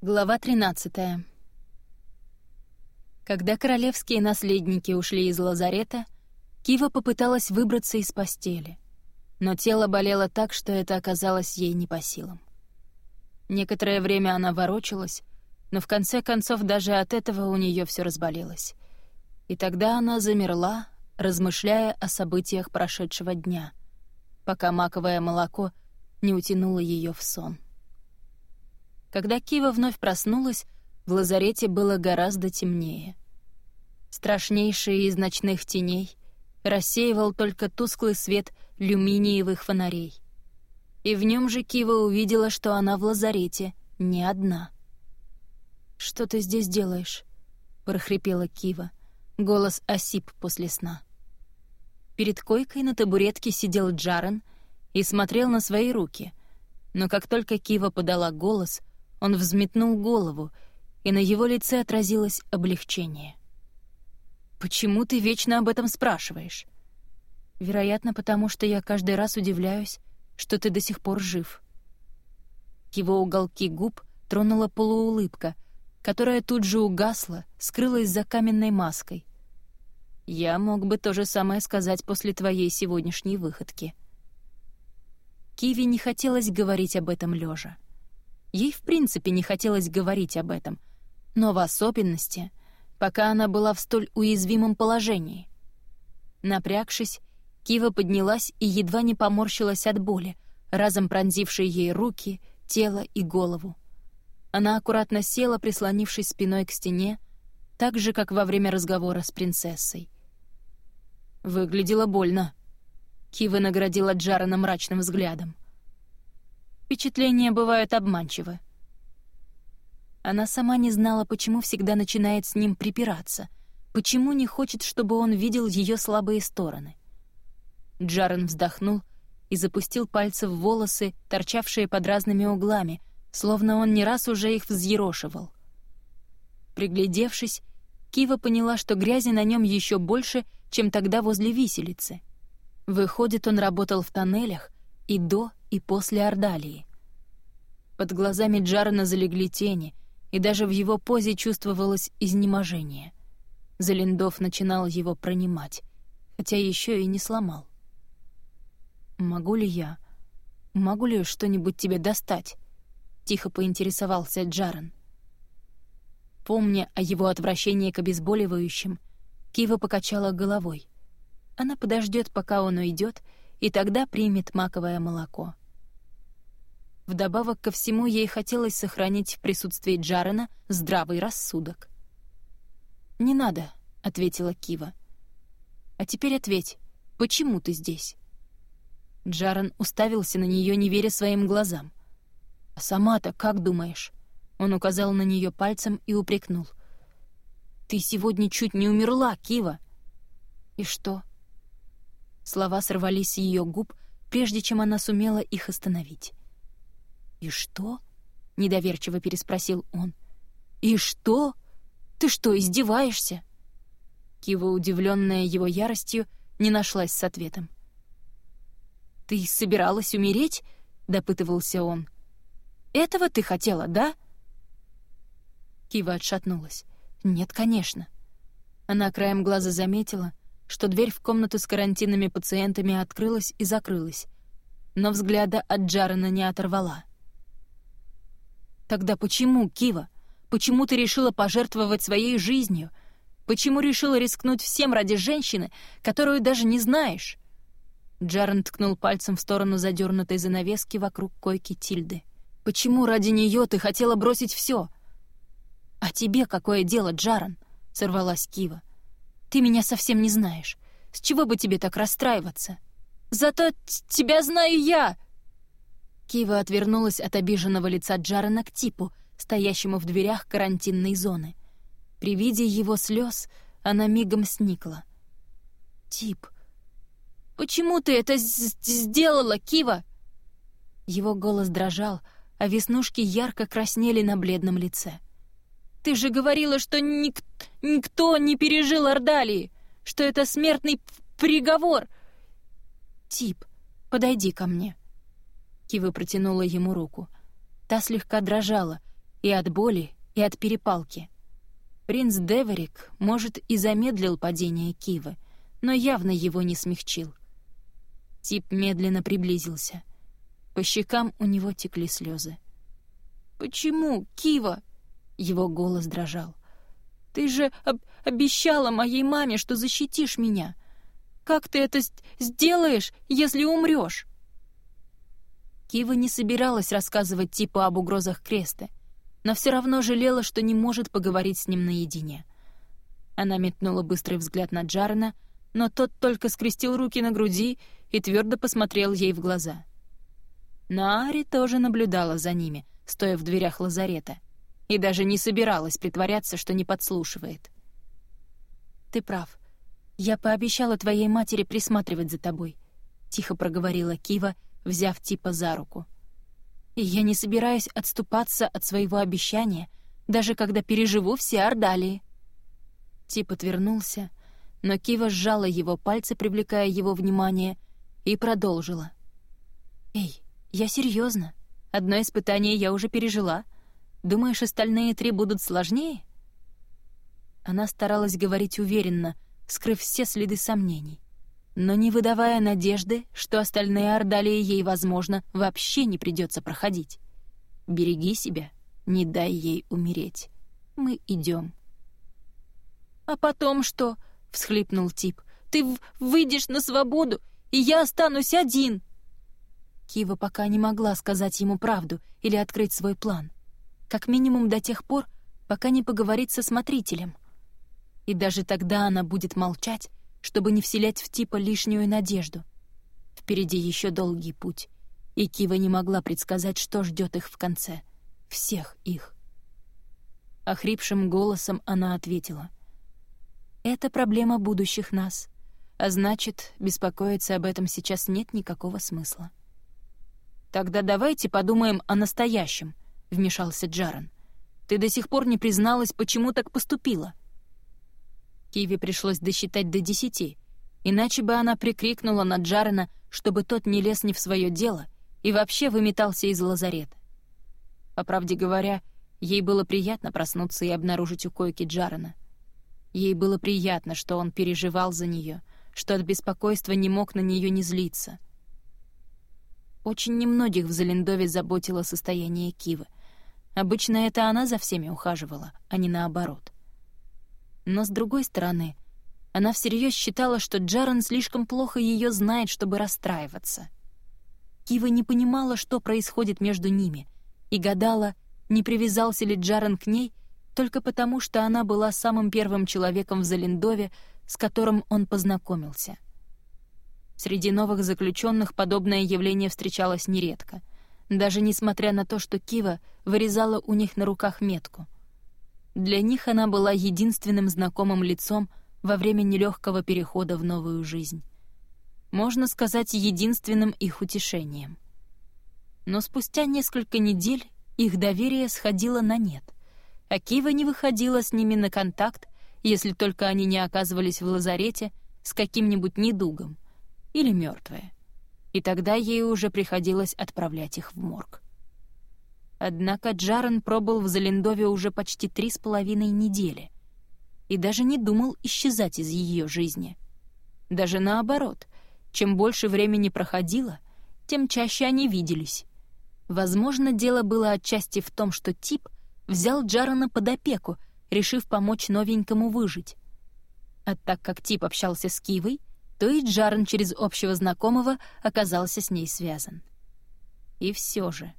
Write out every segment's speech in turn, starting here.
Глава 13 Когда королевские наследники ушли из лазарета, Кива попыталась выбраться из постели, но тело болело так, что это оказалось ей не по силам. Некоторое время она ворочалась, но в конце концов даже от этого у нее все разболелось. И тогда она замерла, размышляя о событиях прошедшего дня, пока маковое молоко не утянуло ее в сон. Когда Кива вновь проснулась, в лазарете было гораздо темнее. Страшнейший из ночных теней рассеивал только тусклый свет люминиевых фонарей. И в нем же Кива увидела, что она в лазарете не одна. «Что ты здесь делаешь?» — прохрипела Кива. Голос осип после сна. Перед койкой на табуретке сидел Джарен и смотрел на свои руки. Но как только Кива подала голос, он взметнул голову, и на его лице отразилось облегчение. «Почему ты вечно об этом спрашиваешь?» «Вероятно, потому что я каждый раз удивляюсь, что ты до сих пор жив». Его уголки губ тронула полуулыбка, которая тут же угасла, скрылась за каменной маской. «Я мог бы то же самое сказать после твоей сегодняшней выходки». Киви не хотелось говорить об этом лежа. Ей в принципе не хотелось говорить об этом, но в особенности, пока она была в столь уязвимом положении. Напрягшись, Кива поднялась и едва не поморщилась от боли, разом пронзившей ей руки, тело и голову. Она аккуратно села, прислонившись спиной к стене, так же, как во время разговора с принцессой. Выглядело больно. Кива наградила Джарана мрачным взглядом. Впечатления бывают обманчивы. Она сама не знала, почему всегда начинает с ним припираться, почему не хочет, чтобы он видел ее слабые стороны. Джарен вздохнул и запустил пальцы в волосы, торчавшие под разными углами, словно он не раз уже их взъерошивал. Приглядевшись, Кива поняла, что грязи на нем еще больше, чем тогда возле виселицы. Выходит, он работал в тоннелях и до, и после Ордалии. Под глазами Джарена залегли тени, и даже в его позе чувствовалось изнеможение. Залиндов начинал его пронимать, хотя еще и не сломал. «Могу ли я? Могу ли что-нибудь тебе достать?» — тихо поинтересовался Джарен. Помня о его отвращении к обезболивающим, Кива покачала головой. Она подождет, пока он уйдет, и тогда примет маковое молоко. Вдобавок ко всему, ей хотелось сохранить в присутствии Джарена здравый рассудок. «Не надо», — ответила Кива. «А теперь ответь, почему ты здесь?» Джарен уставился на нее, не веря своим глазам. «А сама-то как думаешь?» Он указал на нее пальцем и упрекнул. «Ты сегодня чуть не умерла, Кива!» «И что?» Слова сорвались с ее губ, прежде чем она сумела их остановить. «И что?» — недоверчиво переспросил он. «И что? Ты что, издеваешься?» Кива, удивленная его яростью, не нашлась с ответом. «Ты собиралась умереть?» — допытывался он. «Этого ты хотела, да?» Кива отшатнулась. «Нет, конечно». Она краем глаза заметила, что дверь в комнату с карантинными пациентами открылась и закрылась, но взгляда от Джарена не оторвала. Тогда почему, Кива? Почему ты решила пожертвовать своей жизнью? Почему решила рискнуть всем ради женщины, которую даже не знаешь?» Джарен ткнул пальцем в сторону задернутой занавески вокруг койки Тильды. «Почему ради нее ты хотела бросить все?» «А тебе какое дело, Джарен?» — сорвалась Кива. «Ты меня совсем не знаешь. С чего бы тебе так расстраиваться?» «Зато тебя знаю я!» Кива отвернулась от обиженного лица Джарена к типу, стоящему в дверях карантинной зоны. При виде его слез она мигом сникла. «Тип, почему ты это сделала, Кива?» Его голос дрожал, а веснушки ярко краснели на бледном лице. «Ты же говорила, что ник никто не пережил Ордалии, что это смертный приговор!» «Тип, подойди ко мне», Кива протянула ему руку. Та слегка дрожала, И от боли, и от перепалки. Принц Деверик, может, и замедлил падение Кивы, но явно его не смягчил. Тип медленно приблизился. По щекам у него текли слезы. «Почему, Кива?» Его голос дрожал. «Ты же об обещала моей маме, что защитишь меня. Как ты это сделаешь, если умрешь?» Кива не собиралась рассказывать типу об угрозах Креста, но все равно жалела, что не может поговорить с ним наедине. Она метнула быстрый взгляд на Джарена, но тот только скрестил руки на груди и твердо посмотрел ей в глаза. Но Ари тоже наблюдала за ними, стоя в дверях лазарета, и даже не собиралась притворяться, что не подслушивает. «Ты прав. Я пообещала твоей матери присматривать за тобой», — тихо проговорила Кива, — взяв Типа за руку. «И я не собираюсь отступаться от своего обещания, даже когда переживу все Ордалии». Тип отвернулся, но Кива сжала его пальцы, привлекая его внимание, и продолжила. «Эй, я серьезно. Одно испытание я уже пережила. Думаешь, остальные три будут сложнее?» Она старалась говорить уверенно, скрыв все следы сомнений но не выдавая надежды, что остальные Ордалии ей, возможно, вообще не придется проходить. Береги себя, не дай ей умереть. Мы идем. «А потом что?» — всхлипнул тип. «Ты выйдешь на свободу, и я останусь один!» Кива пока не могла сказать ему правду или открыть свой план. Как минимум до тех пор, пока не поговорит со смотрителем. И даже тогда она будет молчать, чтобы не вселять в типа лишнюю надежду. Впереди еще долгий путь, и Кива не могла предсказать, что ждет их в конце. Всех их. Охрипшим голосом она ответила. «Это проблема будущих нас, а значит, беспокоиться об этом сейчас нет никакого смысла». «Тогда давайте подумаем о настоящем», — вмешался Джаран. «Ты до сих пор не призналась, почему так поступила». Киви пришлось досчитать до десяти, иначе бы она прикрикнула на Джарена, чтобы тот не лез не в свое дело и вообще выметался из лазарета. По правде говоря, ей было приятно проснуться и обнаружить у койки Джарена. Ей было приятно, что он переживал за нее, что от беспокойства не мог на нее не злиться. Очень немногих в Залендове заботило состояние Кивы. Обычно это она за всеми ухаживала, а не наоборот — но, с другой стороны, она всерьез считала, что Джарен слишком плохо ее знает, чтобы расстраиваться. Кива не понимала, что происходит между ними, и гадала, не привязался ли Джарен к ней только потому, что она была самым первым человеком в Залендове, с которым он познакомился. Среди новых заключенных подобное явление встречалось нередко, даже несмотря на то, что Кива вырезала у них на руках метку — для них она была единственным знакомым лицом во время нелегкого перехода в новую жизнь. Можно сказать, единственным их утешением. Но спустя несколько недель их доверие сходило на нет. а Кива не выходила с ними на контакт, если только они не оказывались в лазарете с каким-нибудь недугом или мертвые. И тогда ей уже приходилось отправлять их в морг. Однако Джарен пробыл в Залендове уже почти три с половиной недели и даже не думал исчезать из ее жизни. Даже наоборот, чем больше времени проходило, тем чаще они виделись. Возможно, дело было отчасти в том, что Тип взял Джарена под опеку, решив помочь новенькому выжить. А так как Тип общался с Кивой, то и Джарен через общего знакомого оказался с ней связан. И все же...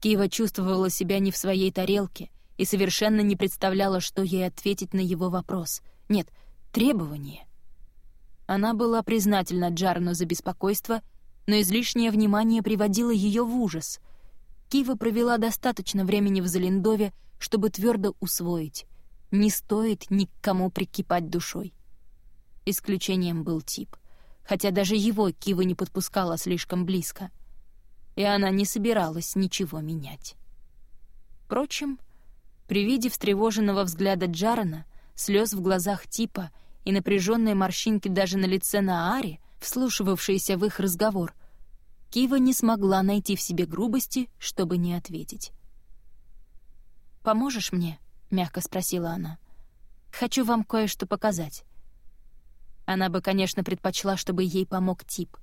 Кива чувствовала себя не в своей тарелке и совершенно не представляла, что ей ответить на его вопрос. Нет, требование. Она была признательна Джарну за беспокойство, но излишнее внимание приводило ее в ужас. Кива провела достаточно времени в Залендове, чтобы твердо усвоить. Не стоит ни к кому прикипать душой. Исключением был тип, хотя даже его Кива не подпускала слишком близко — и она не собиралась ничего менять. Впрочем, при виде встревоженного взгляда Джарана, слез в глазах Типа и напряженной морщинки даже на лице Наари, вслушивавшейся в их разговор, Кива не смогла найти в себе грубости, чтобы не ответить. поможешь мне?» — мягко спросила она. «Хочу вам кое-что показать». Она бы, конечно, предпочла, чтобы ей помог тип,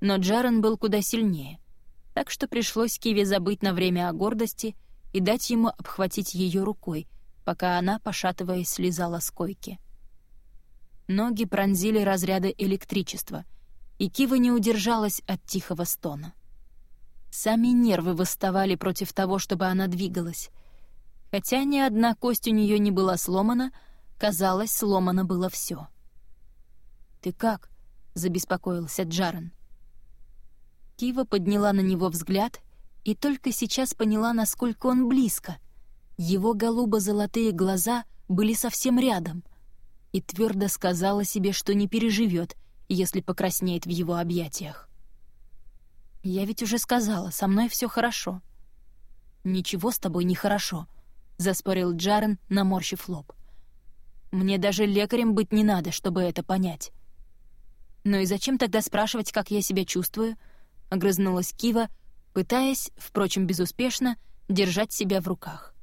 но Джарен был куда сильнее, так что пришлось Киви забыть на время о гордости и дать ему обхватить ее рукой, пока она, пошатываясь, слезала с койки. Ноги пронзили разряды электричества, и Кива не удержалась от тихого стона. Сами нервы восставали против того, чтобы она двигалась. Хотя ни одна кость у нее не была сломана, казалось, сломано было все. «Ты как?» — забеспокоился Джарен. Кива подняла на него взгляд и только сейчас поняла, насколько он близко. Его голубо-золотые глаза были совсем рядом, и твердо сказала себе, что не переживет, если покраснеет в его объятиях. «Я ведь уже сказала, со мной все хорошо». «Ничего с тобой не хорошо», — заспорил Джарен, наморщив лоб. «Мне даже лекарем быть не надо, чтобы это понять». «Ну и зачем тогда спрашивать, как я себя чувствую?» — огрызнулась Кива, пытаясь, впрочем, безуспешно, держать себя в руках.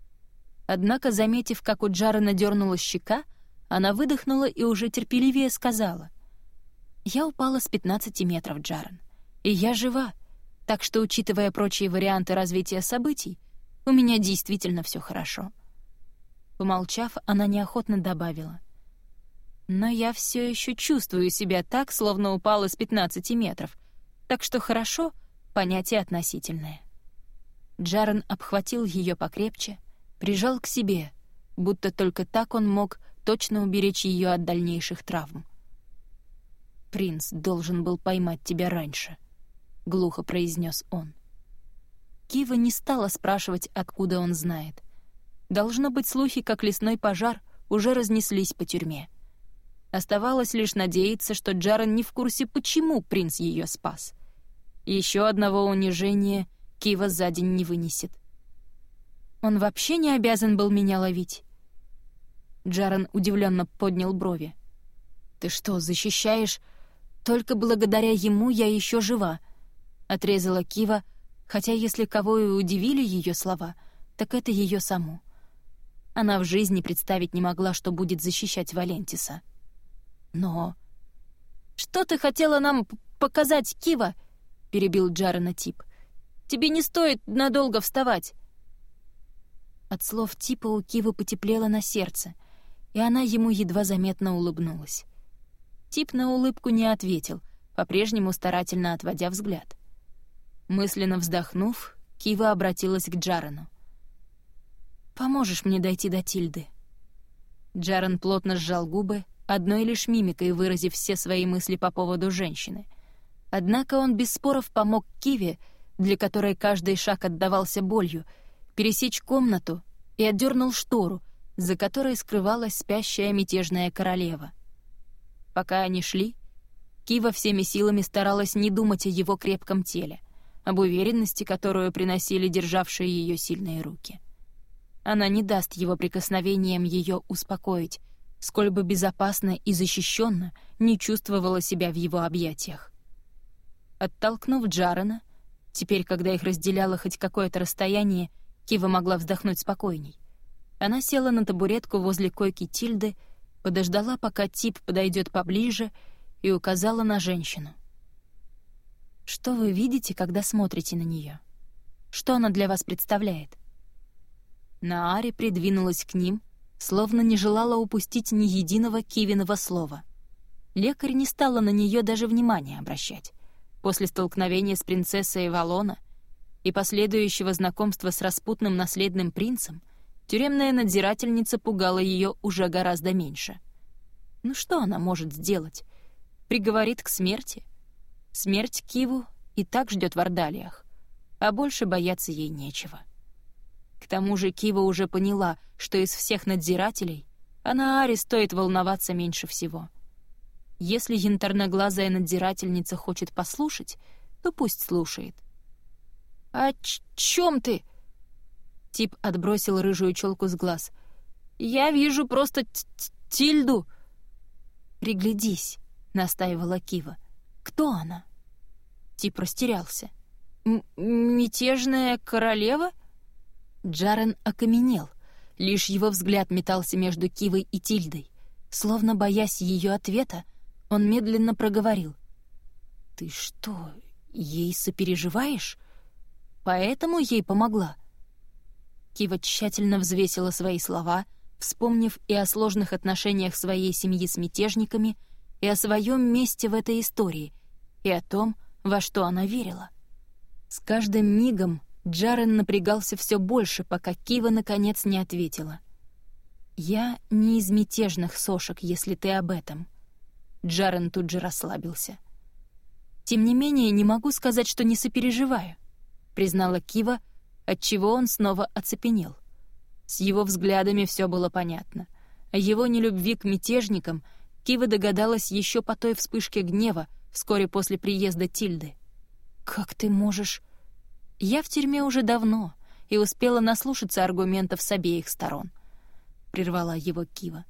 Однако, заметив, как у Джарена дернула щека, она выдохнула и уже терпеливее сказала. «Я упала с 15 метров, Джарен, и я жива, так что, учитывая прочие варианты развития событий, у меня действительно все хорошо». Помолчав, она неохотно добавила. «Но я все еще чувствую себя так, словно упала с 15 метров, так что хорошо — понятие относительное». Джарен обхватил ее покрепче, прижал к себе, будто только так он мог точно уберечь ее от дальнейших травм. «Принц должен был поймать тебя раньше», — глухо произнес он. Кива не стала спрашивать, откуда он знает. Должно быть, слухи, как лесной пожар, уже разнеслись по тюрьме. Оставалось лишь надеяться, что Джарен не в курсе, почему принц ее спас. Еще одного унижения Кива за день не вынесет. Он вообще не обязан был меня ловить. Джарен удивленно поднял брови. «Ты что, защищаешь? Только благодаря ему я еще жива», — отрезала Кива, хотя если кого и удивили ее слова, так это ее саму. Она в жизни представить не могла, что будет защищать Валентиса. Но... «Что ты хотела нам показать, Кива?» — перебил Джарена тип. «Тебе не стоит надолго вставать». От слов типа у Кивы потеплело на сердце, и она ему едва заметно улыбнулась. Тип на улыбку не ответил, по-прежнему старательно отводя взгляд. Мысленно вздохнув, Кива обратилась к Джарену. «Поможешь мне дойти до Тильды?» Джарен плотно сжал губы, одной лишь мимикой выразив все свои мысли по поводу женщины. Однако он без споров помог Киве, для которой каждый шаг отдавался болью, пересечь комнату и отдернул штору, за которой скрывалась спящая мятежная королева. Пока они шли, Кива всеми силами старалась не думать о его крепком теле об уверенности, которую приносили державшие ее сильные руки. Она не даст его прикосновениям ее успокоить, сколь бы безопасно и защищенно не чувствовала себя в его объятиях. Оттолкнув Джарена, теперь, когда их разделяло хоть какое-то расстояние, Кива могла вздохнуть спокойней. Она села на табуретку возле койки Тильды, подождала, пока тип подойдет поближе, и указала на женщину — что вы видите, когда смотрите на нее? Что она для вас представляет? Наари придвинулась к ним, словно не желала упустить ни единого Кивиного слова. Лекарь не стала на нее даже внимания обращать. После столкновения с принцессой Валона и последующего знакомства с распутным наследным принцем тюремная надзирательница пугала ее уже гораздо меньше. Ну что она может сделать? Приговорит к смерти — Смерть Киву и так ждет в Ордалиях, а больше бояться ей нечего. К тому же Кива уже поняла, что из всех надзирателей она Ари стоит волноваться меньше всего. Если янтарноглазая надзирательница хочет послушать, то пусть слушает. «О чем ты?» Тип отбросил рыжую челку с глаз. «Я вижу просто Тильду!» «Приглядись», — настаивала Кива. «Кто она?» Тип растерялся. «Мятежная королева?» Джарен окаменел. Лишь его взгляд метался между Кивой и Тильдой. Словно боясь ее ответа, он медленно проговорил. «Ты что, ей сопереживаешь? Поэтому ей помогла?» Кива тщательно взвесила свои слова, вспомнив и о сложных отношениях своей семьи с мятежниками, и о своем месте в этой истории, и о том, во что она верила. С каждым мигом Джарен напрягался все больше, пока Кива наконец не ответила. «Я не из мятежных сошек, если ты об этом». Джарен тут же расслабился. «Тем не менее, не могу сказать, что не сопереживаю», — признала Кива, отчего он снова оцепенел. С его взглядами все было понятно. О его нелюбви к мятежникам Кива догадалась еще по той вспышке гнева вскоре после приезда Тильды. «Как ты можешь...» Я в тюрьме уже давно и успела наслушаться аргументов с обеих сторон. Прервала его Кива.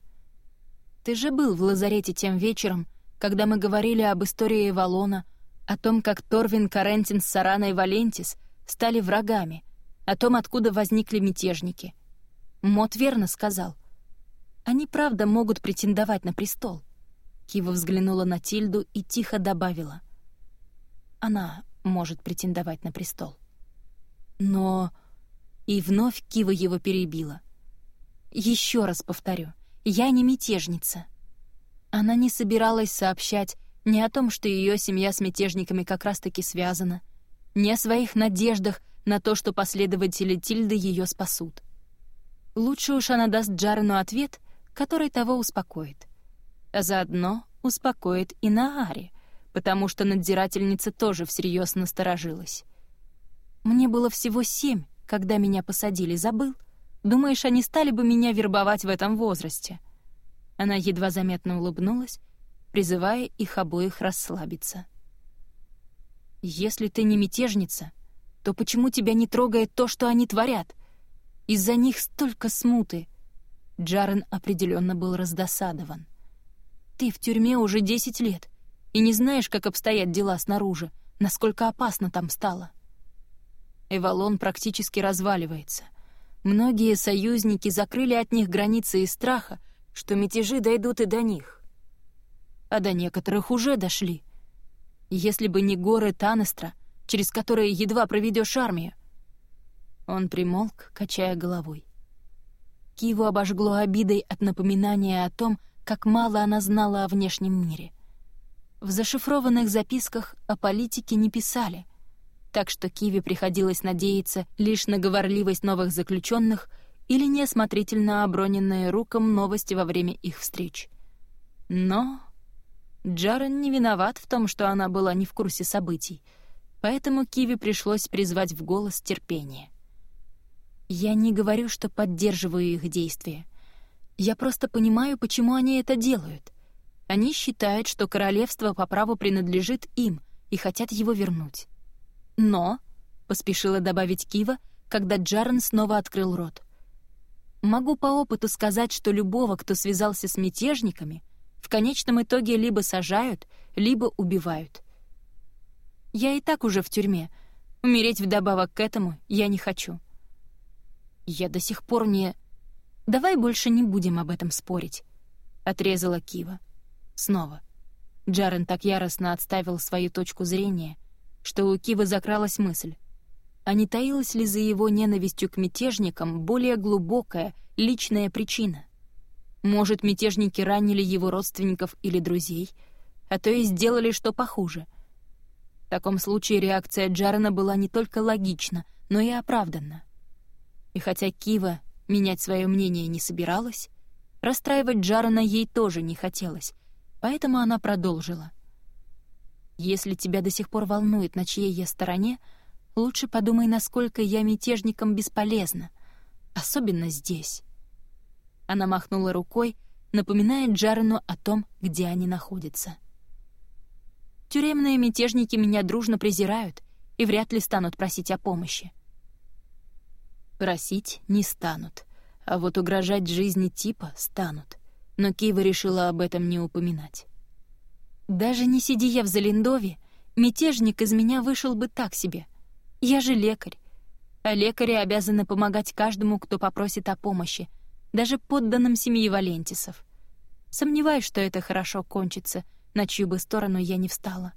Ты же был в лазарете тем вечером, когда мы говорили об истории Валона, о том, как Торвин Карентин с Сараной Валентис стали врагами, о том, откуда возникли мятежники. Мот верно сказал. Они правда могут претендовать на престол. Кива взглянула на Тильду и тихо добавила. Она может претендовать на престол. Но... И вновь Кива его перебила. Еще раз повторю, я не мятежница. Она не собиралась сообщать ни о том, что ее семья с мятежниками как раз-таки связана, ни о своих надеждах на то, что последователи Тильды ее спасут. Лучше уж она даст Джарену ответ, который того успокоит. А заодно успокоит и Нааре, потому что надзирательница тоже всерьез насторожилась. Мне было всего семь, когда меня посадили, забыл? Думаешь, они стали бы меня вербовать в этом возрасте?» Она едва заметно улыбнулась, призывая их обоих расслабиться. «Если ты не мятежница, то почему тебя не трогает то, что они творят? Из-за них столько смуты!» Джарен определенно был раздосадован. «Ты в тюрьме уже десять лет и не знаешь, как обстоят дела снаружи, насколько опасно там стало. Эвалон практически разваливается. Многие союзники закрыли от них границы из страха, что мятежи дойдут и до них. А до некоторых уже дошли. Если бы не горы Танестра, через которые едва проведешь армию. Он примолк, качая головой. Киву обожгло обидой от напоминания о том, как мало она знала о внешнем мире. В зашифрованных записках о политике не писали — так что Киви приходилось надеяться лишь на говорливость новых заключенных или неосмотрительно оброненные рукам новости во время их встреч. Но Джарен не виноват в том, что она была не в курсе событий, поэтому Киви пришлось призвать в голос терпение. «Я не говорю, что поддерживаю их действия. Я просто понимаю, почему они это делают. Они считают, что королевство по праву принадлежит им и хотят его вернуть. «Но», — поспешила добавить Кива, когда Джарен снова открыл рот. «Могу по опыту сказать, что любого, кто связался с мятежниками, в конечном итоге либо сажают, либо убивают. Я и так уже в тюрьме. Умереть вдобавок к этому я не хочу. Я до сих пор не... Давай больше не будем об этом спорить», — отрезала Кива. Снова. Джарен так яростно отставил свою точку зрения — что у Кивы закралась мысль. А не таилась ли за его ненавистью к мятежникам более глубокая, личная причина? Может, мятежники ранили его родственников или друзей, а то и сделали что похуже. В таком случае реакция Джарена была не только логична, но и оправданна. И хотя Кива менять свое мнение не собиралась, расстраивать Джарена ей тоже не хотелось, поэтому она продолжила. Если тебя до сих пор волнует, на чьей я стороне, лучше подумай, насколько я мятежникам бесполезна, особенно здесь». Она махнула рукой, напоминая Джарену о том, где они находятся. «Тюремные мятежники меня дружно презирают и вряд ли станут просить о помощи». Просить не станут, а вот угрожать жизни типа станут. Но Кива решила об этом не упоминать. Даже не сиди я в Залиндове, мятежник из меня вышел бы так себе. Я же лекарь. А лекари обязаны помогать каждому, кто попросит о помощи, даже подданным семьи Валентисов. Сомневаюсь, что это хорошо кончится, на чью бы сторону я не встала.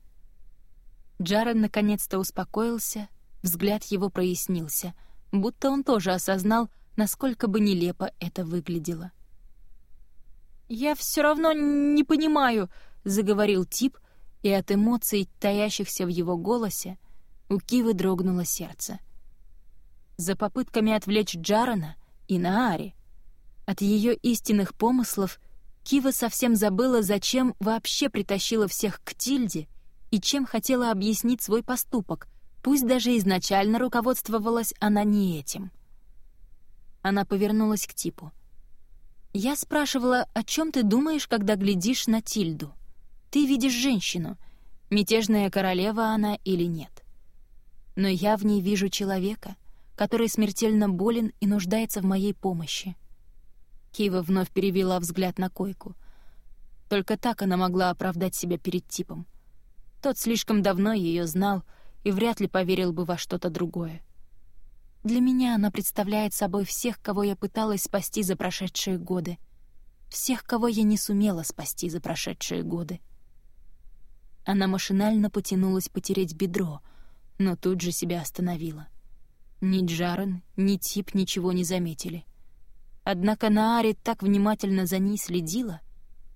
Джаред наконец-то успокоился, взгляд его прояснился, будто он тоже осознал, насколько бы нелепо это выглядело. «Я все равно не понимаю», — заговорил тип, и от эмоций, таящихся в его голосе, у Кивы дрогнуло сердце. За попытками отвлечь Джарана и Наари от ее истинных помыслов Кива совсем забыла, зачем вообще притащила всех к Тильде и чем хотела объяснить свой поступок, пусть даже изначально руководствовалась она не этим. Она повернулась к типу. «Я спрашивала, о чем ты думаешь, когда глядишь на Тильду? Ты видишь женщину, мятежная королева она или нет. Но я в ней вижу человека, который смертельно болен и нуждается в моей помощи. Кива вновь перевела взгляд на койку. Только так она могла оправдать себя перед типом. Тот слишком давно ее знал и вряд ли поверил бы во что-то другое. Для меня она представляет собой всех, кого я пыталась спасти за прошедшие годы. Всех, кого я не сумела спасти за прошедшие годы. Она машинально потянулась потереть бедро, но тут же себя остановила. Ни Джарен, ни Тип ничего не заметили. Однако Наари так внимательно за ней следила,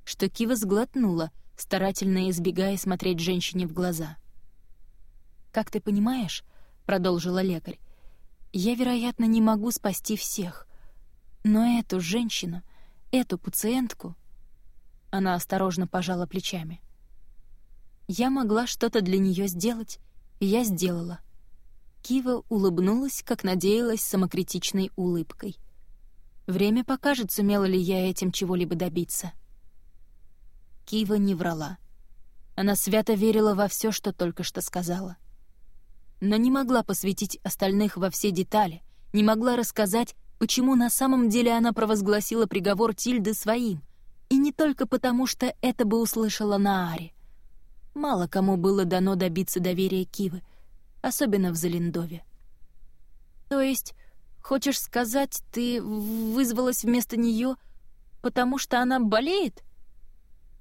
что Кива сглотнула, старательно избегая смотреть женщине в глаза. «Как ты понимаешь», — продолжила лекарь, «я, вероятно, не могу спасти всех, но эту женщину, эту пациентку...» Она осторожно пожала плечами. «Я могла что-то для нее сделать, и я сделала». Кива улыбнулась, как надеялась, самокритичной улыбкой. Время покажет, сумела ли я этим чего-либо добиться. Кива не врала. Она свято верила во все, что только что сказала. Но не могла посвятить остальных во все детали, не могла рассказать, почему на самом деле она провозгласила приговор Тильды своим, и не только потому, что это бы услышала Наари. Мало кому было дано добиться доверия Кивы, особенно в Залиндове. То есть Хочешь сказать, ты вызвалась вместо нее, потому что она болеет?»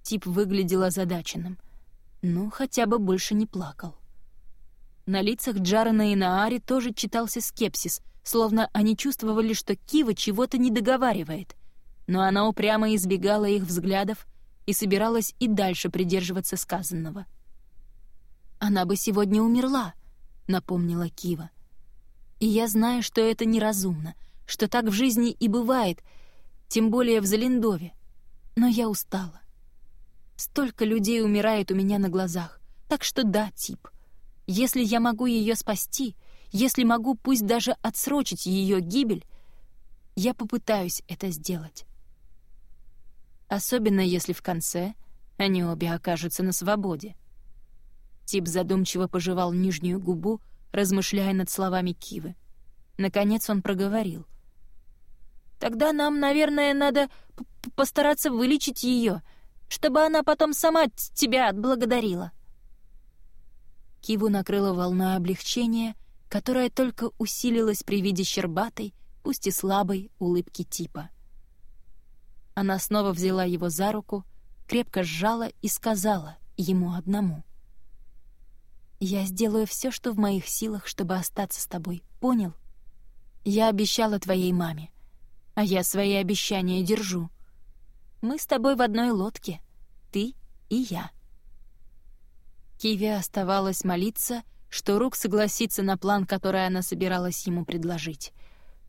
Тип выглядел озадаченным. Ну, хотя бы больше не плакал. На лицах Джарена и Наари тоже читался скепсис, словно они чувствовали, что Кива чего-то не договаривает. Но она упрямо избегала их взглядов и собиралась и дальше придерживаться сказанного. «Она бы сегодня умерла», — напомнила Кива. И я знаю, что это неразумно, что так в жизни и бывает, тем более в Залиндове. Но я устала. Столько людей умирает у меня на глазах. Так что да, тип. Если я могу ее спасти, если могу пусть даже отсрочить ее гибель, я попытаюсь это сделать. Особенно если в конце они обе окажутся на свободе. Тип задумчиво пожевал нижнюю губу, размышляя над словами Кивы. Наконец он проговорил. «Тогда нам, наверное, надо постараться вылечить ее, чтобы она потом сама тебя отблагодарила». Киву накрыла волна облегчения, которая только усилилась при виде щербатой, пусть и слабой, улыбки типа. Она снова взяла его за руку, крепко сжала и сказала ему одному — я сделаю все, что в моих силах, чтобы остаться с тобой. Понял? Я обещала твоей маме. А я свои обещания держу. Мы с тобой в одной лодке. Ты и я. Киви оставалось молиться, что Рук согласится на план, который она собиралась ему предложить.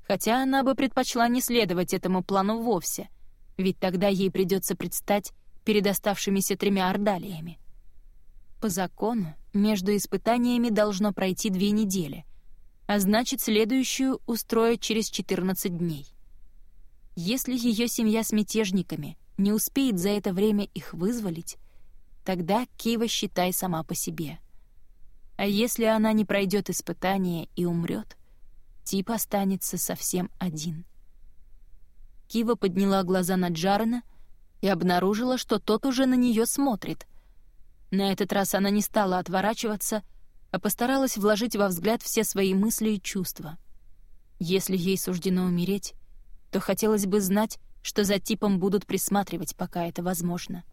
Хотя она бы предпочла не следовать этому плану вовсе, ведь тогда ей придется предстать перед оставшимися тремя ордалиями. По закону, между испытаниями должно пройти две недели, а значит, следующую устроят через 14 дней. Если ее семья с мятежниками не успеет за это время их вызволить, тогда Кива считай сама по себе. А если она не пройдет испытание и умрет, Тип останется совсем один. Кива подняла глаза на Джарена и обнаружила, что тот уже на нее смотрит — на этот раз она не стала отворачиваться, а постаралась вложить во взгляд все свои мысли и чувства. Если ей суждено умереть, то хотелось бы знать, что за типом будут присматривать, пока это возможно.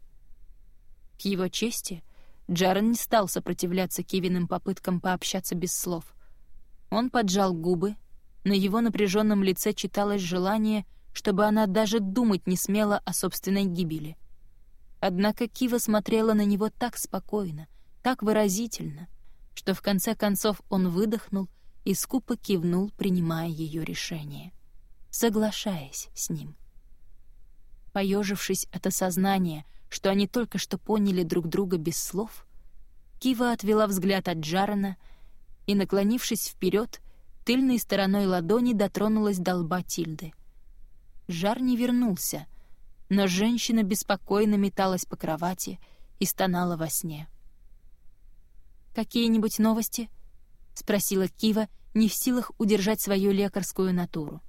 К его чести, Джарен не стал сопротивляться Кивиным попыткам пообщаться без слов. Он поджал губы, на его напряженном лице читалось желание, чтобы она даже думать не смела о собственной гибели. Однако Кива смотрела на него так спокойно, так выразительно, что в конце концов он выдохнул и скупо кивнул, принимая ее решение, соглашаясь с ним. Поежившись от осознания, что они только что поняли друг друга без слов, Кива отвела взгляд от Джарена и, наклонившись вперед, тыльной стороной ладони дотронулась до лба Тильды. Жар не вернулся, но женщина беспокойно металась по кровати и стонала во сне. «Какие-нибудь новости?» — спросила Кива, не в силах удержать свою лекарскую натуру.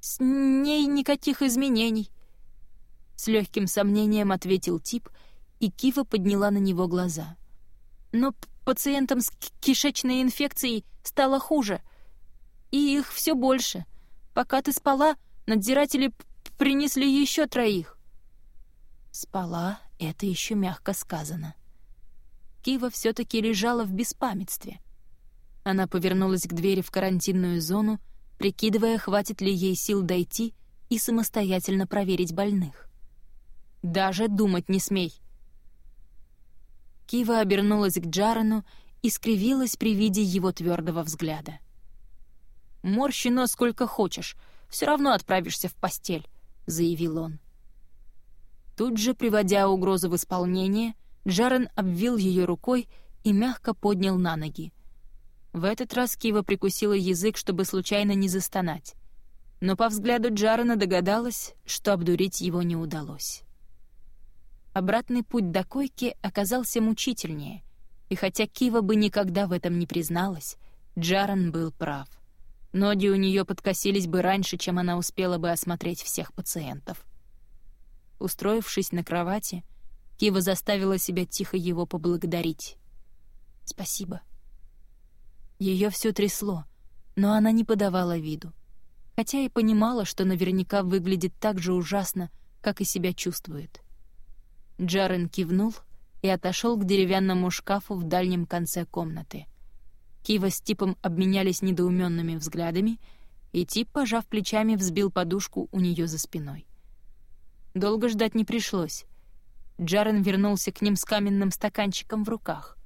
«С ней никаких изменений», — с легким сомнением ответил тип, и Кива подняла на него глаза. «Но пациентам с кишечной инфекцией стало хуже, и их все больше. Пока ты спала, надзиратели принесли еще троих». Спала — это еще мягко сказано. Кива все-таки лежала в беспамятстве. Она повернулась к двери в карантинную зону, прикидывая, хватит ли ей сил дойти и самостоятельно проверить больных. «Даже думать не смей!» Кива обернулась к Джарану и скривилась при виде его твердого взгляда. «Морщи нос сколько хочешь, все равно отправишься в постель», — заявил он. Тут же, приводя угрозу в исполнение, Джарен обвил ее рукой и мягко поднял на ноги. В этот раз Кива прикусила язык, чтобы случайно не застонать. Но по взгляду Джарена догадалась, что обдурить его не удалось. Обратный путь до койки оказался мучительнее, и хотя Кива бы никогда в этом не призналась, Джарен был прав. Ноги у нее подкосились бы раньше, чем она успела бы осмотреть всех пациентов. Устроившись на кровати, Кива заставила себя тихо его поблагодарить. «Спасибо». Ее все трясло, но она не подавала виду, хотя и понимала, что наверняка выглядит так же ужасно, как и себя чувствует. Джарен кивнул и отошел к деревянному шкафу в дальнем конце комнаты. Кива с Типом обменялись недоуменными взглядами, и Тип, пожав плечами, взбил подушку у нее за спиной. Долго ждать не пришлось. Джарен вернулся к ним с каменным стаканчиком в руках.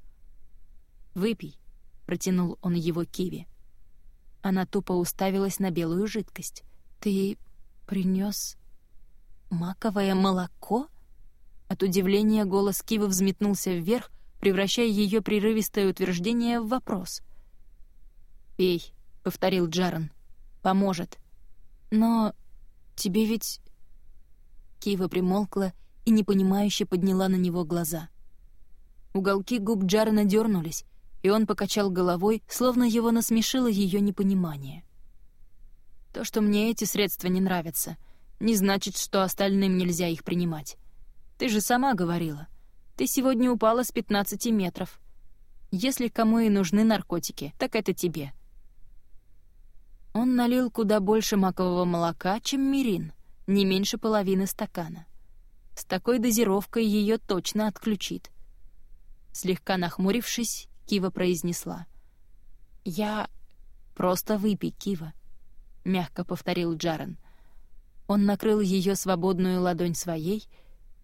«Выпей», — протянул он его Киви. Она тупо уставилась на белую жидкость. «Ты принес маковое молоко?» От удивления голос Кивы взметнулся вверх, превращая ее прерывистое утверждение в вопрос. «Пей», — повторил Джарен. «Поможет». «Но тебе ведь...» Кива примолкла и непонимающе подняла на него глаза. Уголки губ Джарена дернулись, и он покачал головой, словно его насмешило ее непонимание. «То, что мне эти средства не нравятся, не значит, что остальным нельзя их принимать. Ты же сама говорила. Ты сегодня упала с 15 метров. Если кому и нужны наркотики, так это тебе». Он налил куда больше макового молока, чем мирин, не меньше половины стакана. С такой дозировкой ее точно отключит. Слегка нахмурившись, Кива произнесла. «Я... просто выпей, Кива», — мягко повторил Джарен. Он накрыл ее свободную ладонь своей,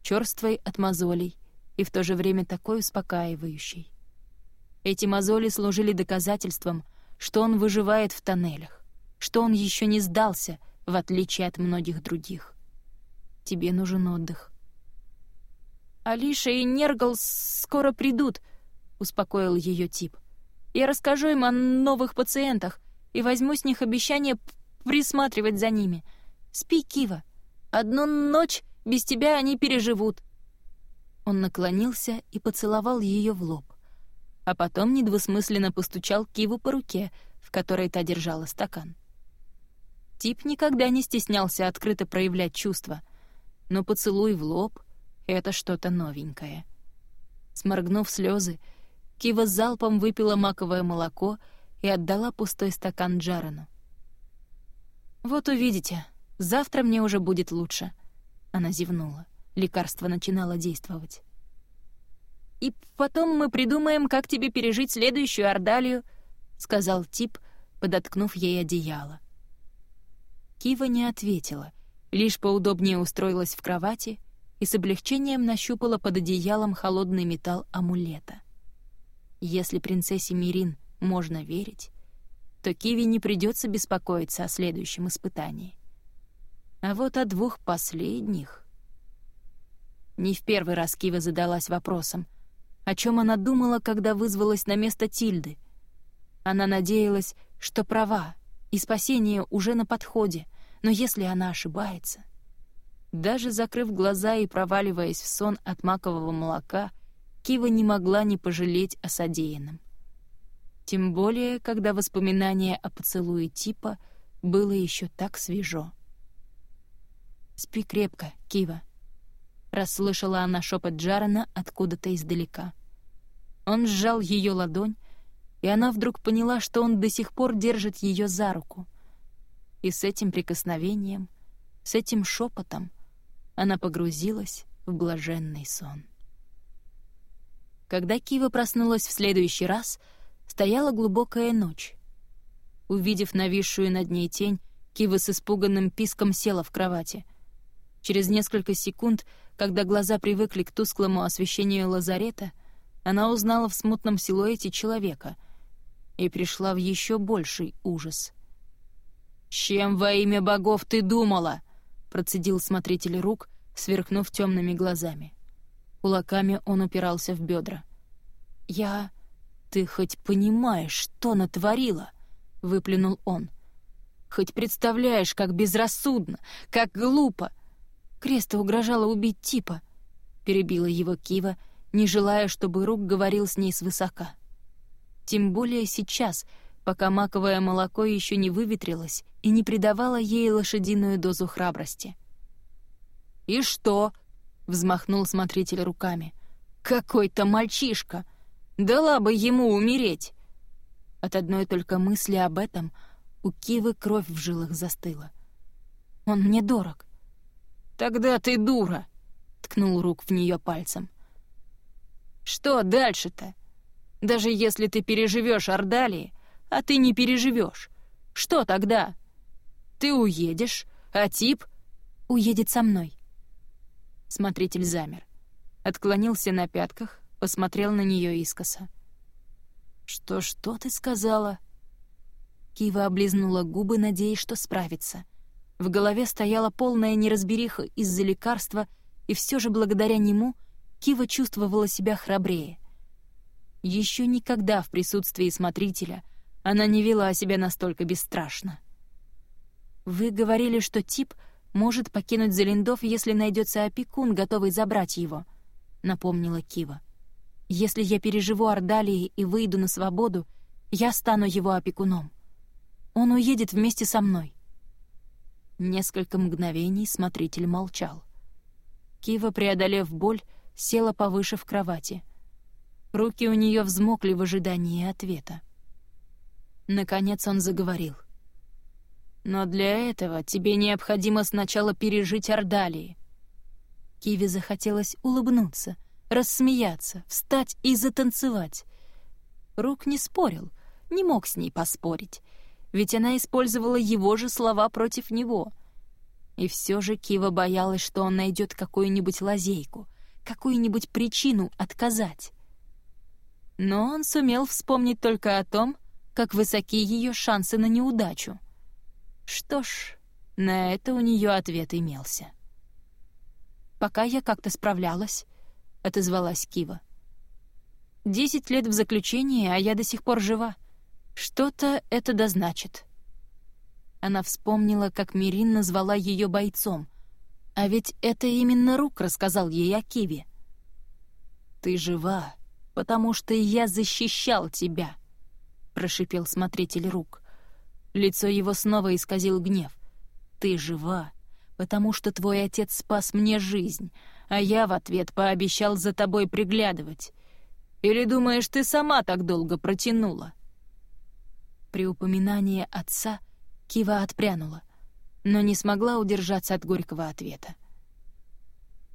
черствой от мозолей и в то же время такой успокаивающей. Эти мозоли служили доказательством, что он выживает в тоннелях, что он еще не сдался, в отличие от многих других. Тебе нужен отдых. «Алиша и Нергал скоро придут», — успокоил ее тип. «Я расскажу им о новых пациентах и возьму с них обещание присматривать за ними. Спи, Кива. Одну ночь без тебя они переживут». Он наклонился и поцеловал ее в лоб, а потом недвусмысленно постучал Киву по руке, в которой та держала стакан. Тип никогда не стеснялся открыто проявлять чувства, но поцелуй в лоб — это что-то новенькое. Сморгнув слезы, Кива залпом выпила маковое молоко и отдала пустой стакан Джарену. «Вот увидите, Завтра мне уже будет лучше». Она зевнула. Лекарство начинало действовать. «И потом мы придумаем, как тебе пережить следующую ордалию», — сказал тип, подоткнув ей одеяло. Кива не ответила, лишь поудобнее устроилась в кровати и с облегчением нащупала под одеялом холодный металл амулета. Если принцессе Мирин можно верить, то Киви не придется беспокоиться о следующем испытании. А вот о двух последних... Не в первый раз Кива задалась вопросом, о чем она думала, когда вызвалась на место Тильды. Она надеялась, что права, и спасение уже на подходе, но если она ошибается... Даже закрыв глаза и проваливаясь в сон от макового молока, Кива не могла не пожалеть о содеянном. Тем более, когда воспоминание о поцелуе типа было еще так свежо. «Спи крепко, Кива», — расслышала она шепот Джарана откуда-то издалека. Он сжал ее ладонь, и она вдруг поняла, что он до сих пор держит ее за руку. И с этим прикосновением, с этим шепотом она погрузилась в блаженный сон. Когда Кива проснулась в следующий раз, стояла глубокая ночь. Увидев нависшую над ней тень, Кива с испуганным писком села в кровати. Через несколько секунд, когда глаза привыкли к тусклому освещению лазарета, она узнала в смутном силуэте человека и пришла в еще больший ужас. «Чем во имя богов ты думала?» — процедил смотритель рук, сверкнув темными глазами. Кулаками он упирался в бедра. «Я... Ты хоть понимаешь, что натворила?» — выплюнул он. «Хоть представляешь, как безрассудно, как глупо!» Креста угрожала убить типа. Перебила его Кива, не желая, чтобы Рук говорил с ней свысока. Тем более сейчас, пока маковое молоко еще не выветрилось и не придавало ей лошадиную дозу храбрости. «И что?» — взмахнул смотритель руками. «Какой-то мальчишка! Дала бы ему умереть!» От одной только мысли об этом у Кивы кровь в жилах застыла. «Он мне дорог». «Тогда ты дура!» — ткнул рук в нее пальцем. «Что дальше-то? Даже если ты переживешь Ордалии, а ты не переживешь, что тогда? Ты уедешь, а тип уедет со мной». Смотритель замер. Отклонился на пятках, посмотрел на нее искоса. «Что-что ты сказала?» Кива облизнула губы, надеясь, что справится. В голове стояла полная неразбериха из-за лекарства, и все же благодаря нему Кива чувствовала себя храбрее. Еще никогда в присутствии смотрителя она не вела себя настолько бесстрашно. «Вы говорили, что тип может покинуть Залиндов, если найдется опекун, готовый забрать его», — напомнила Кива. «Если я переживу Ордалии и выйду на свободу, я стану его опекуном. Он уедет вместе со мной. Несколько мгновений смотритель молчал. Кива, преодолев боль, села повыше в кровати. Руки у нее взмокли в ожидании ответа. Наконец он заговорил. «Но для этого тебе необходимо сначала пережить Ордалии». Киви захотелось улыбнуться, рассмеяться, встать и затанцевать. Рук не спорил, не мог с ней поспорить ведь она использовала его же слова против него. И все же Кива боялась, что он найдет какую-нибудь лазейку, какую-нибудь причину отказать. Но он сумел вспомнить только о том, как высоки ее шансы на неудачу. Что ж, на это у нее ответ имелся. «Пока я как-то справлялась», — отозвалась Кива. «Десять лет в заключении, а я до сих пор жива. Что-то это дозначит. Она вспомнила, как Мирин назвала ее бойцом. А ведь это именно Рук рассказал ей о Киве. «Ты жива, потому что я защищал тебя», — прошипел смотритель Рук. Лицо его снова исказил гнев. «Ты жива, потому что твой отец спас мне жизнь, а я в ответ пообещал за тобой приглядывать. Или думаешь, ты сама так долго протянула?» При упоминании отца Кива отпрянула. но не смогла удержаться от горького ответа.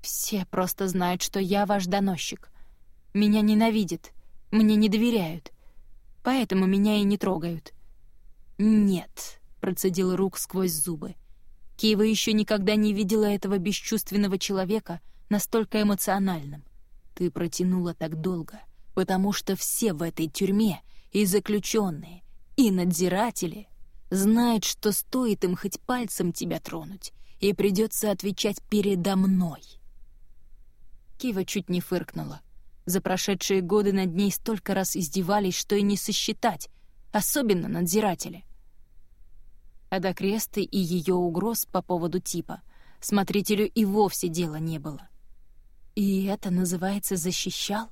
«Все просто знают, что я ваш доносчик. Меня ненавидят, мне не доверяют, поэтому меня и не трогают». «Нет», — процедил Рук сквозь зубы. Киева еще никогда не видела этого бесчувственного человека настолько эмоциональным. «Ты протянула так долго, потому что все в этой тюрьме, и заключенные, и надзиратели, знают, что стоит им хоть пальцем тебя тронуть, и придется отвечать передо мной». Кива чуть не фыркнула. За прошедшие годы над ней столько раз издевались, что и не сосчитать, особенно надзиратели. А до кресты и ее угроз по поводу типа смотрителю и вовсе дела не было. И это называется «защищал»?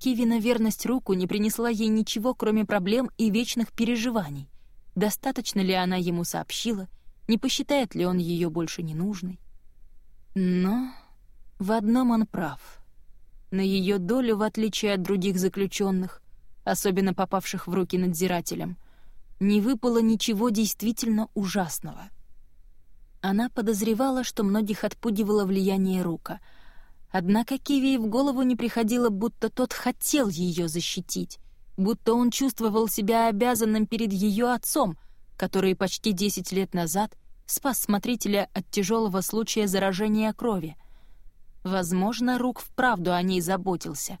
Кивина верность руку не принесла ей ничего, кроме проблем и вечных переживаний. Достаточно ли она ему сообщила, не посчитает ли он ее больше ненужной? Но в одном он прав. На ее долю, в отличие от других заключенных, особенно попавших в руки надзирателям, не выпало ничего действительно ужасного. Она подозревала, что многих отпугивало влияние Рука, однако Киви в голову не приходило, будто тот хотел ее защитить, будто он чувствовал себя обязанным перед ее отцом, который почти 10 лет назад спас смотрителя от тяжелого случая заражения крови — Возможно, Рук вправду о ней заботился,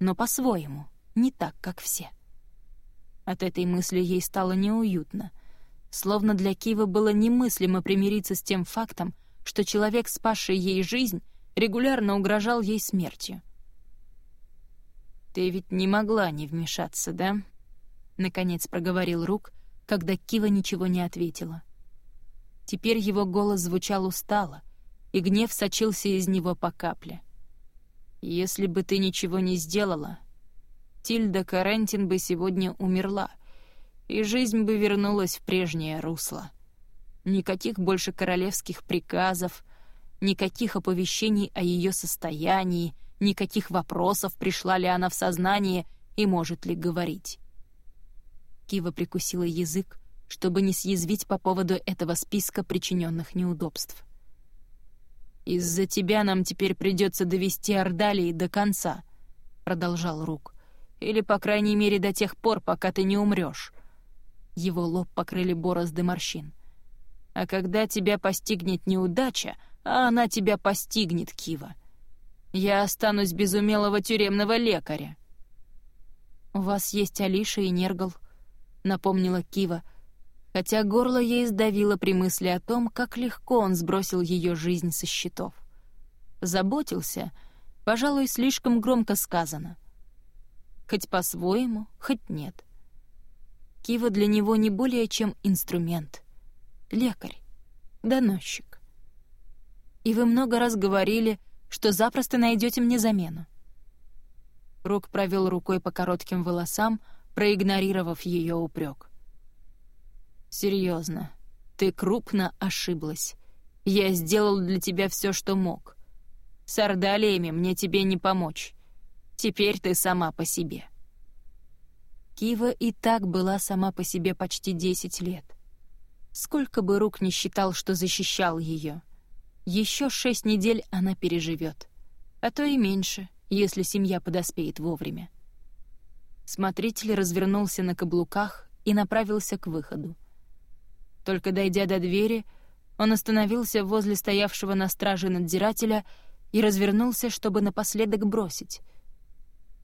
но по-своему, не так, как все. От этой мысли ей стало неуютно. Словно для Кивы было немыслимо примириться с тем фактом, что человек, спасший ей жизнь, регулярно угрожал ей смертью. «Ты ведь не могла не вмешаться, да?» — наконец проговорил Рук, когда Кива ничего не ответила. Теперь его голос звучал устало, и гнев сочился из него по капле. «Если бы ты ничего не сделала, Тильда Карентин бы сегодня умерла, и жизнь бы вернулась в прежнее русло. Никаких больше королевских приказов, никаких оповещений о ее состоянии, никаких вопросов, пришла ли она в сознание и может ли говорить». Кива прикусила язык, чтобы не съязвить по поводу этого списка причиненных неудобств. «Из-за тебя нам теперь придется довести Ордалии до конца», — продолжал Рук. «Или, по крайней мере, до тех пор, пока ты не умрешь». Его лоб покрыли борозды морщин. «А когда тебя постигнет неудача, а она тебя постигнет, Кива, я останусь без умелого тюремного лекаря». «У вас есть Алиша и Нергал», — напомнила Кива, — хотя горло ей сдавило при мысли о том, как легко он сбросил ее жизнь со счетов. Заботился, пожалуй, слишком громко сказано. Хоть по-своему, хоть нет. Кива для него не более чем инструмент. Лекарь, доносчик. И вы много раз говорили, что запросто найдете мне замену. Рук провел рукой по коротким волосам, проигнорировав ее упрек. Серьезно, ты крупно ошиблась. Я сделал для тебя все, что мог. С ордалиями мне тебе не помочь. Теперь ты сама по себе». Кива и так была сама по себе почти десять лет. Сколько бы рук не считал, что защищал ее. Еще шесть недель она переживет. А то и меньше, если семья подоспеет вовремя. Смотритель развернулся на каблуках и направился к выходу. Только дойдя до двери, он остановился возле стоявшего на страже надзирателя и развернулся, чтобы напоследок бросить.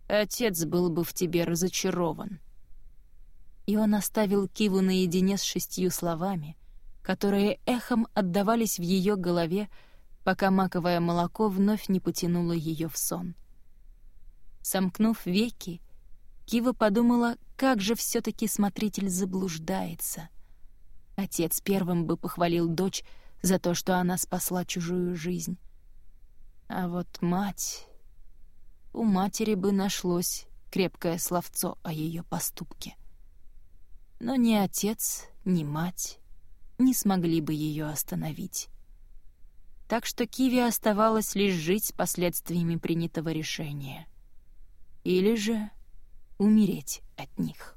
«Отец был бы в тебе разочарован». И он оставил Киву наедине с шестью словами, которые эхом отдавались в ее голове, пока маковое молоко вновь не потянуло ее в сон. Сомкнув веки, Кива подумала, как же все таки смотритель заблуждается. Отец первым бы похвалил дочь за то, что она спасла чужую жизнь. А вот мать... У матери бы нашлось крепкое словцо о ее поступке. Но ни отец, ни мать не смогли бы ее остановить. Так что Киви оставалось лишь жить с последствиями принятого решения. Или же умереть от них.